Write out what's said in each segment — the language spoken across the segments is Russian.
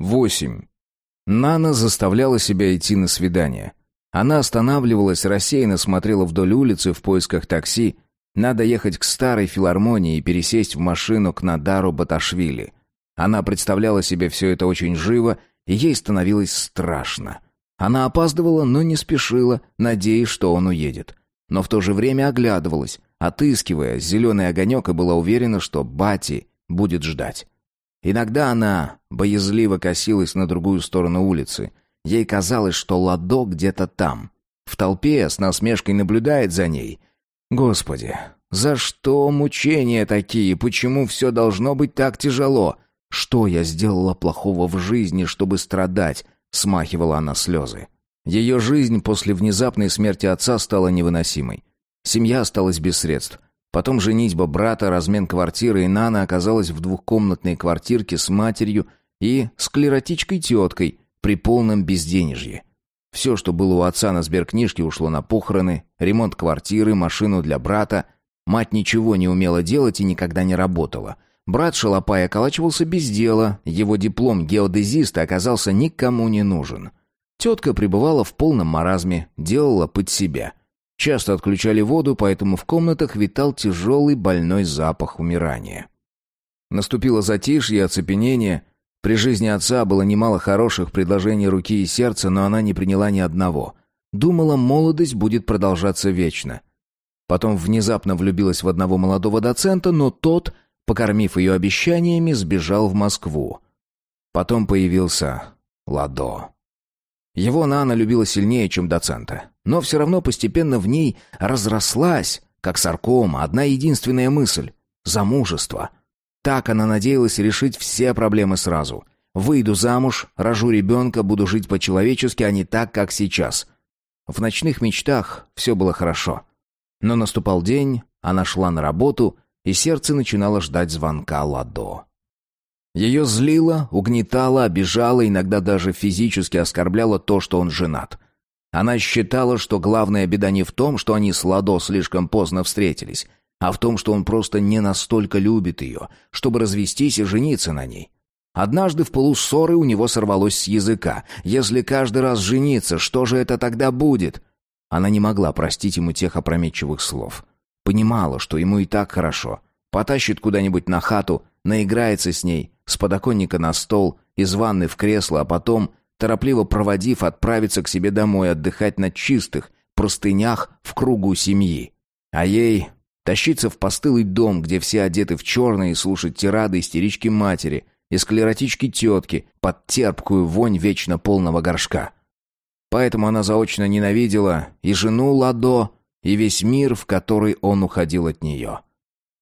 8. Нана заставляла себя идти на свидание. Она останавливалась, рассеянно смотрела вдоль улицы в поисках такси. Надо ехать к старой филармонии и пересесть в машину к Надару Баташвили. Она представляла себе все это очень живо, и ей становилось страшно. Она опаздывала, но не спешила, надеясь, что он уедет. Но в то же время оглядывалась, отыскивая зеленый огонек и была уверена, что Бати будет ждать. Иногда она боязливо косилась на другую сторону улицы. Ей казалось, что Ладо где-то там. В толпе с насмешкой наблюдает за ней. Господи, за что мучения такие? Почему все должно быть так тяжело? Что я сделала плохого в жизни, чтобы страдать? Смахивала она слезы. Ее жизнь после внезапной смерти отца стала невыносимой. Семья осталась без средств. Потом женитьба брата, размен квартиры, и Нана оказалась в двухкомнатной квартирке с матерью и склеротичкой-теткой при полном безденежье. Все, что было у отца на сберкнижке, ушло на похороны, ремонт квартиры, машину для брата. Мать ничего не умела делать и никогда не работала. Брат шалопай околачивался без дела, его диплом геодезиста оказался никому не нужен. Тетка пребывала в полном маразме, делала под себя. Часто отключали воду, поэтому в комнатах витал тяжелый больной запах умирания. Наступило затишье, оцепенение. При жизни отца было немало хороших предложений руки и сердца, но она не приняла ни одного. Думала, молодость будет продолжаться вечно. Потом внезапно влюбилась в одного молодого доцента, но тот, покормив ее обещаниями, сбежал в Москву. Потом появился Ладо. Его Нана любила сильнее, чем доцента. Но все равно постепенно в ней разрослась, как саркома, одна единственная мысль — замужество. Так она надеялась решить все проблемы сразу. Выйду замуж, рожу ребенка, буду жить по-человечески, а не так, как сейчас. В ночных мечтах все было хорошо. Но наступал день, она шла на работу, и сердце начинало ждать звонка Ладо. Ее злило, угнетало, обижало, иногда даже физически оскорбляло то, что он женат. Она считала, что главная беда не в том, что они с Ладо слишком поздно встретились, а в том, что он просто не настолько любит ее, чтобы развестись и жениться на ней. Однажды в полуссоры у него сорвалось с языка. «Если каждый раз жениться, что же это тогда будет?» Она не могла простить ему тех опрометчивых слов. Понимала, что ему и так хорошо. Потащит куда-нибудь на хату, наиграется с ней, с подоконника на стол, из ванны в кресло, а потом, торопливо проводив, отправиться к себе домой отдыхать на чистых простынях в кругу семьи. А ей тащиться в постылый дом, где все одеты в черное и слушать тирады истерички матери и склеротички тетки под терпкую вонь вечно полного горшка. Поэтому она заочно ненавидела и жену Ладо, и весь мир, в который он уходил от нее.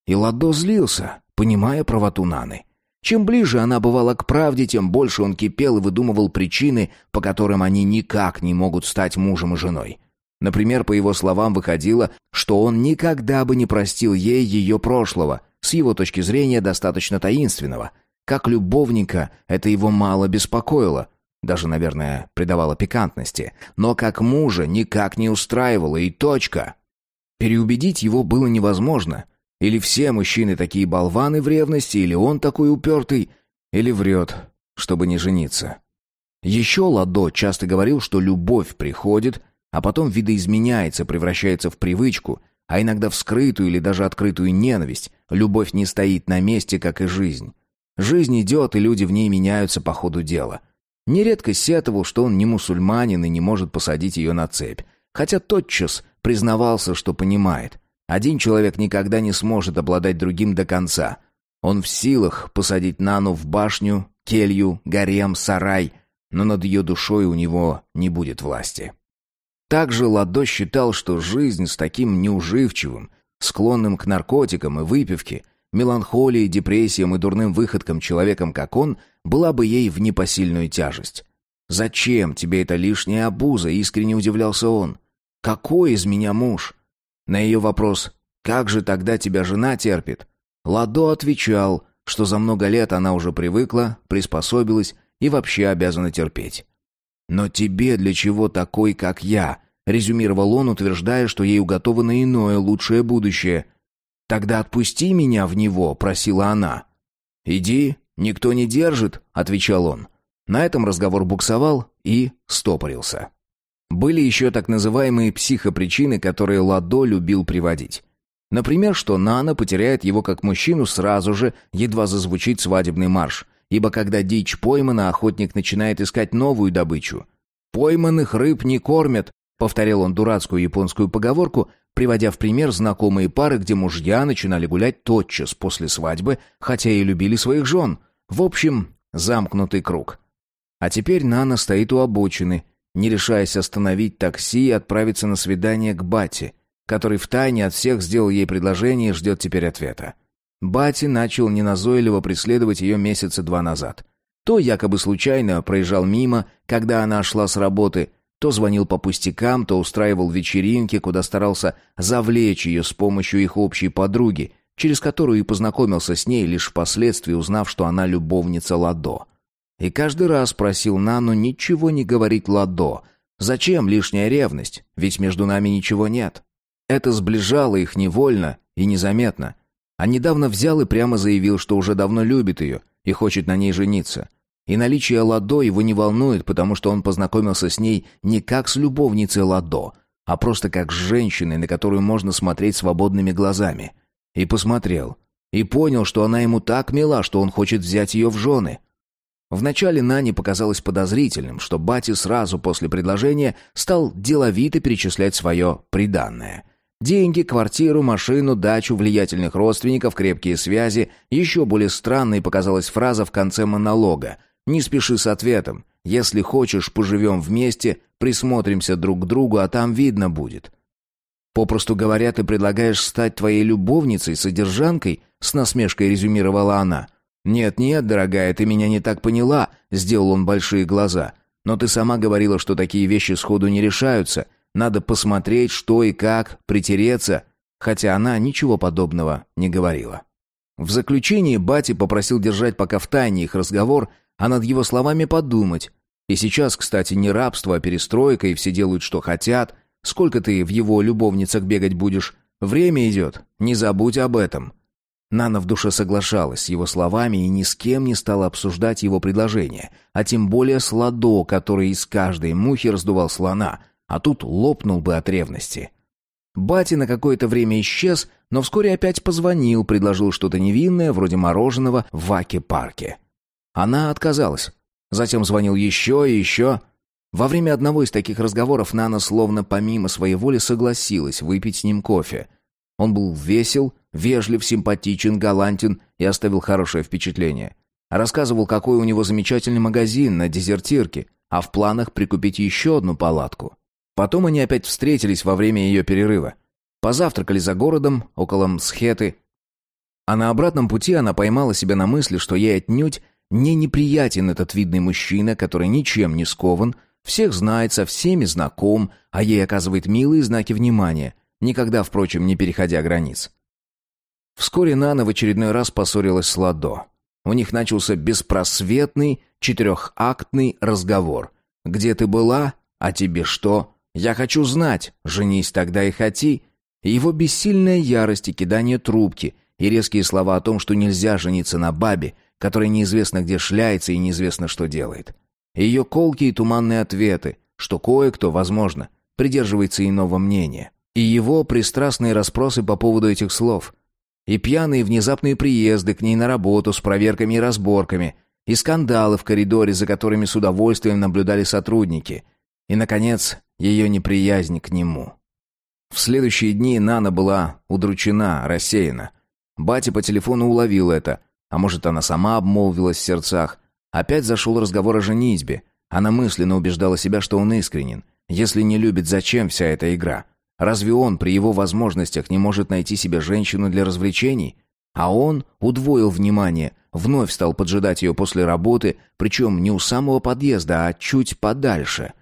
И Ладо злился, понимая правоту Наны. Чем ближе она бывала к правде, тем больше он кипел и выдумывал причины, по которым они никак не могут стать мужем и женой. Например, по его словам выходило, что он никогда бы не простил ей ее прошлого, с его точки зрения достаточно таинственного. Как любовника это его мало беспокоило, даже, наверное, придавало пикантности, но как мужа никак не устраивало и точка. Переубедить его было невозможно — или все мужчины такие болваны в ревности, или он такой упертый, или врет, чтобы не жениться. Еще Ладо часто говорил, что любовь приходит, а потом видоизменяется, превращается в привычку, а иногда в скрытую или даже открытую ненависть. Любовь не стоит на месте, как и жизнь. Жизнь идет, и люди в ней меняются по ходу дела. Нередко сетовал, что он не мусульманин и не может посадить ее на цепь, хотя тотчас признавался, что понимает – один человек никогда не сможет обладать другим до конца. Он в силах посадить Нану в башню, келью, гарем, сарай, но над ее душой у него не будет власти. Также Ладо считал, что жизнь с таким неуживчивым, склонным к наркотикам и выпивке, меланхолии, депрессиям и дурным выходкам человеком, как он, была бы ей в непосильную тяжесть. «Зачем тебе эта лишняя обуза?» — искренне удивлялся он. «Какой из меня муж? На ее вопрос «Как же тогда тебя жена терпит?» Ладо отвечал, что за много лет она уже привыкла, приспособилась и вообще обязана терпеть. «Но тебе для чего такой, как я?» — резюмировал он, утверждая, что ей уготовано иное, лучшее будущее. «Тогда отпусти меня в него», — просила она. «Иди, никто не держит», — отвечал он. На этом разговор буксовал и стопорился. Были еще так называемые психопричины, которые Ладо любил приводить. Например, что Нана потеряет его как мужчину сразу же, едва зазвучит свадебный марш, ибо когда дичь поймана, охотник начинает искать новую добычу. «Пойманных рыб не кормят», — повторял он дурацкую японскую поговорку, приводя в пример знакомые пары, где мужья начинали гулять тотчас после свадьбы, хотя и любили своих жен. В общем, замкнутый круг. А теперь Нана стоит у обочины, не решаясь остановить такси и отправиться на свидание к Бате, который втайне от всех сделал ей предложение и ждет теперь ответа. Бати начал неназойливо преследовать ее месяца два назад. То якобы случайно проезжал мимо, когда она шла с работы, то звонил по пустякам, то устраивал вечеринки, куда старался завлечь ее с помощью их общей подруги, через которую и познакомился с ней, лишь впоследствии узнав, что она любовница Ладо. И каждый раз просил Нану ничего не говорить Ладо. Зачем лишняя ревность? Ведь между нами ничего нет. Это сближало их невольно и незаметно. А недавно взял и прямо заявил, что уже давно любит ее и хочет на ней жениться. И наличие Ладо его не волнует, потому что он познакомился с ней не как с любовницей Ладо, а просто как с женщиной, на которую можно смотреть свободными глазами. И посмотрел. И понял, что она ему так мила, что он хочет взять ее в жены. Вначале Нане показалось подозрительным, что Бати сразу после предложения стал деловито перечислять свое приданное. Деньги, квартиру, машину, дачу, влиятельных родственников, крепкие связи. Еще более странной показалась фраза в конце монолога. «Не спеши с ответом. Если хочешь, поживем вместе, присмотримся друг к другу, а там видно будет». «Попросту говоря, ты предлагаешь стать твоей любовницей, содержанкой?» с насмешкой резюмировала она – «Нет-нет, дорогая, ты меня не так поняла», — сделал он большие глаза. «Но ты сама говорила, что такие вещи сходу не решаются. Надо посмотреть, что и как, притереться». Хотя она ничего подобного не говорила. В заключении Бати попросил держать пока в тайне их разговор, а над его словами подумать. И сейчас, кстати, не рабство, а перестройка, и все делают, что хотят. Сколько ты в его любовницах бегать будешь? Время идет, не забудь об этом. Нана в душе соглашалась с его словами и ни с кем не стала обсуждать его предложение, а тем более с Ладо, который из каждой мухи раздувал слона, а тут лопнул бы от ревности. Бати на какое-то время исчез, но вскоре опять позвонил, предложил что-то невинное, вроде мороженого в Ваке-парке. Она отказалась. Затем звонил еще и еще. Во время одного из таких разговоров Нана словно помимо своей воли согласилась выпить с ним кофе. Он был весел, вежлив, симпатичен, галантен и оставил хорошее впечатление. Рассказывал, какой у него замечательный магазин на дезертирке, а в планах прикупить еще одну палатку. Потом они опять встретились во время ее перерыва. Позавтракали за городом, около Мсхеты. А на обратном пути она поймала себя на мысли, что ей отнюдь не неприятен этот видный мужчина, который ничем не скован, всех знает, со всеми знаком, а ей оказывает милые знаки внимания, никогда, впрочем, не переходя границ. Вскоре Нана в очередной раз поссорилась с Ладо. У них начался беспросветный четырехактный разговор. «Где ты была? А тебе что? Я хочу знать. Женись тогда и хоти». Его бессильная ярость и кидание трубки, и резкие слова о том, что нельзя жениться на бабе, которая неизвестно где шляется и неизвестно что делает. Ее колкие и туманные ответы, что кое-кто, возможно, придерживается иного мнения. И его пристрастные расспросы по поводу этих слов – и пьяные внезапные приезды к ней на работу с проверками и разборками, и скандалы в коридоре, за которыми с удовольствием наблюдали сотрудники, и, наконец, ее неприязнь к нему. В следующие дни Нана была удручена, рассеяна. Батя по телефону уловил это, а может, она сама обмолвилась в сердцах. Опять зашел разговор о женитьбе. Она мысленно убеждала себя, что он искренен. Если не любит, зачем вся эта игра? Разве он при его возможностях не может найти себе женщину для развлечений? А он удвоил внимание, вновь стал поджидать ее после работы, причем не у самого подъезда, а чуть подальше.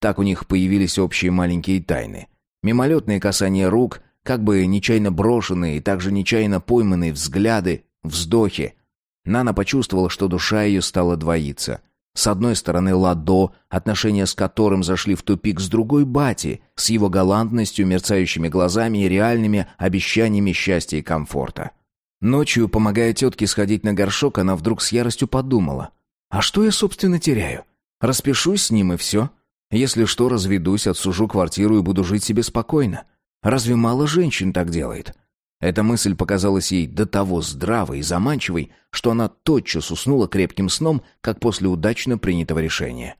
Так у них появились общие маленькие тайны. Мимолетные касания рук, как бы нечаянно брошенные и также нечаянно пойманные взгляды, вздохи. Нана почувствовала, что душа ее стала двоиться — с одной стороны Ладо, отношения с которым зашли в тупик, с другой Бати, с его галантностью, мерцающими глазами и реальными обещаниями счастья и комфорта. Ночью, помогая тетке сходить на горшок, она вдруг с яростью подумала. А что я, собственно, теряю? Распишусь с ним и все. Если что, разведусь, отсужу квартиру и буду жить себе спокойно. Разве мало женщин так делает? Эта мысль показалась ей до того здравой и заманчивой, что она тотчас уснула крепким сном, как после удачно принятого решения.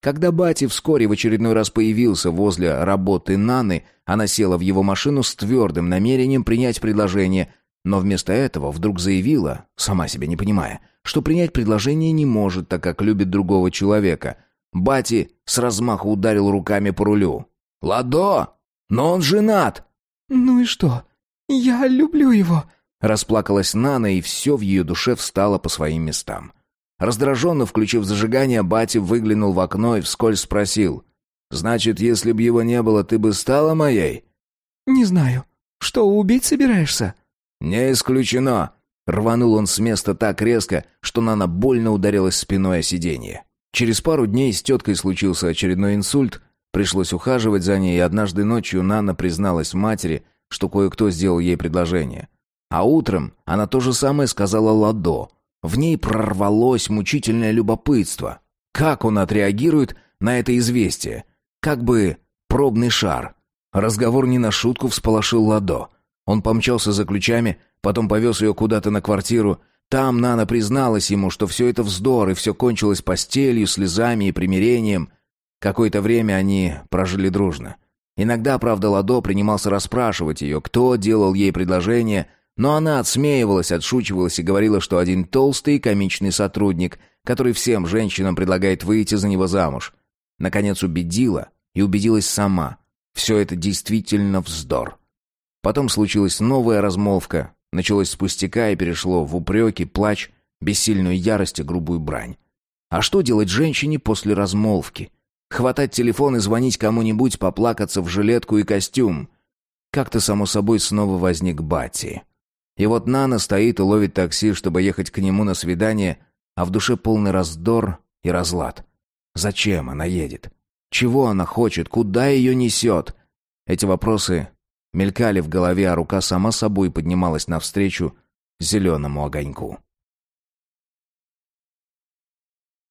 Когда Бати вскоре в очередной раз появился возле работы Наны, она села в его машину с твердым намерением принять предложение, но вместо этого вдруг заявила, сама себя не понимая, что принять предложение не может, так как любит другого человека. Бати с размаху ударил руками по рулю. «Ладо! Но он женат!» «Ну и что?» «Я люблю его!» Расплакалась Нана, и все в ее душе встало по своим местам. Раздраженно включив зажигание, Бати выглянул в окно и вскользь спросил. «Значит, если б его не было, ты бы стала моей?» «Не знаю. Что, убить собираешься?» «Не исключено!» Рванул он с места так резко, что Нана больно ударилась спиной о сиденье. Через пару дней с теткой случился очередной инсульт, пришлось ухаживать за ней, и однажды ночью Нана призналась матери, что кое-кто сделал ей предложение. А утром она то же самое сказала Ладо. В ней прорвалось мучительное любопытство. Как он отреагирует на это известие? Как бы пробный шар. Разговор не на шутку всполошил Ладо. Он помчался за ключами, потом повез ее куда-то на квартиру. Там Нана призналась ему, что все это вздор, и все кончилось постелью, слезами и примирением. Какое-то время они прожили дружно. Иногда, правда, Ладо принимался расспрашивать ее, кто делал ей предложение, но она отсмеивалась, отшучивалась и говорила, что один толстый комичный сотрудник, который всем женщинам предлагает выйти за него замуж. Наконец убедила и убедилась сама. Все это действительно вздор. Потом случилась новая размолвка, началось с пустяка и перешло в упреки, плач, бессильную ярость и грубую брань. А что делать женщине после размолвки? Хватать телефон и звонить кому-нибудь, поплакаться в жилетку и костюм. Как-то, само собой, снова возник Бати. И вот Нана стоит и ловит такси, чтобы ехать к нему на свидание, а в душе полный раздор и разлад. Зачем она едет? Чего она хочет? Куда ее несет? Эти вопросы мелькали в голове, а рука сама собой поднималась навстречу зеленому огоньку.